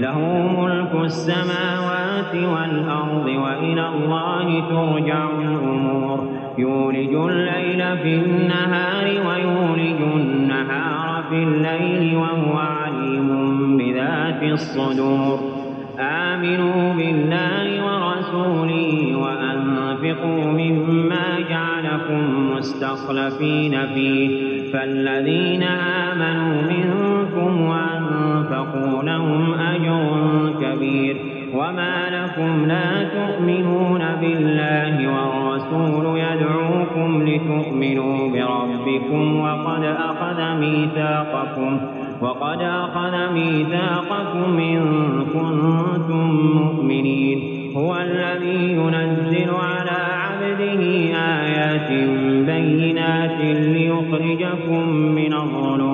له ملك السماوات والأرض وإلى الله ترجع الأمور. يولج الليل في النهار ويولج النهار في الليل وهو عليم بذات الصدور. آمنوا بالله ورسوله وأنفقوا مما جعلكم مستخلفين فيه. فالذين آمنوا منكم وأنفقوا لهم أجر كبير وما لكم لا تؤمنون بالله والرسول يدعوكم لتؤمنوا بربكم وقد أخذ ميثاقكم وقد أخذ ميثاقكم إن كنتم مؤمنين هو الذي ينزل على عبده آيات بينات ليخرجكم من الظلمات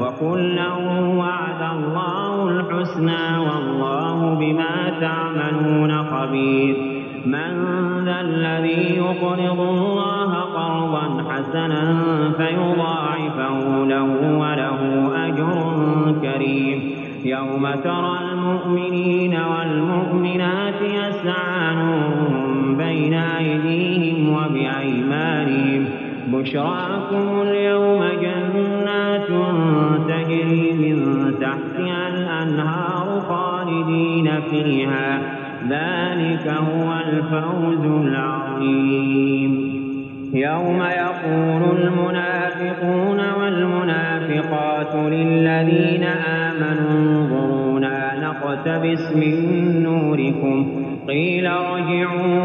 وكلا وعد الله الحسنى والله بما تعملون خبير. من ذا الذي يقرض الله قرضا حسنا فيضاعفه له وله أجر كريم. يوم ترى المؤمنين والمؤمنات يسعى بين أيديهم وبأيمانهم. بشراكم اليوم جنات فيها. ذلك هو الفوز العظيم. يوم يقول المنافقون والمنافقات للذين آمنوا انظرونا نقتبس من نوركم. قيل ارجعوا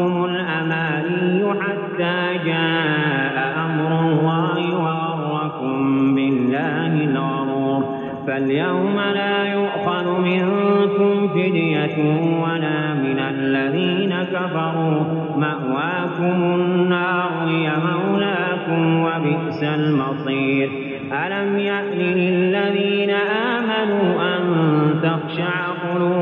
الأماني حتى جاء أمر الله وغركم بالله الغرور فاليوم لا يؤخذ منكم فدية ولا من الذين كفروا مأواكم النار هي مولاكم وبئس المصير ألم يأن للذين آمنوا أن تخشع قلوبهم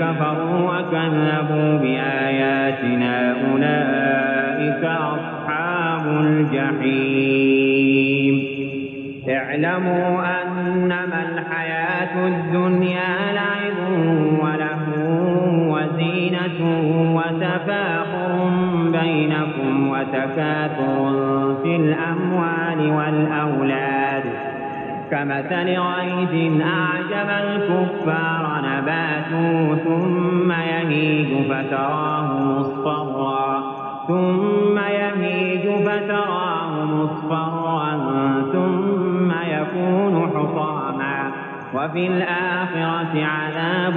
كفروا وكذبوا بآياتنا أولئك أصحاب الجحيم. اعلموا أنما الحياة الدنيا لعب وله وزينة وتفاخر بينكم وتكاثر في الأموال والأولاد. كمثل غيث أعجب الكفار نباته ثم يهيج فتراه مصفرا ثم يهيج فتراه مصفرا ثم يكون حطاما وفي الآخرة عذاب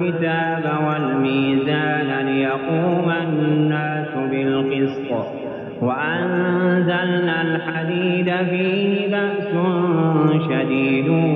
الكتاب والميزان ليقوم الناس بالقسط. وأنزلنا الحديد فيه بأس شديد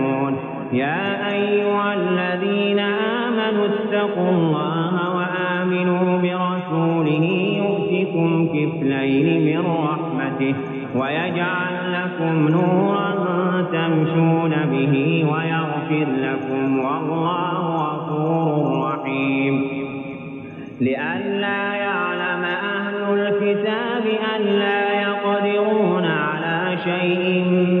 يا أيها الذين آمنوا اتقوا الله وآمنوا برسوله يؤتكم كفلين من رحمته ويجعل لكم نورا تمشون به ويغفر لكم والله غفور رحيم. لئلا يعلم أهل الكتاب ألا يقدرون على شيء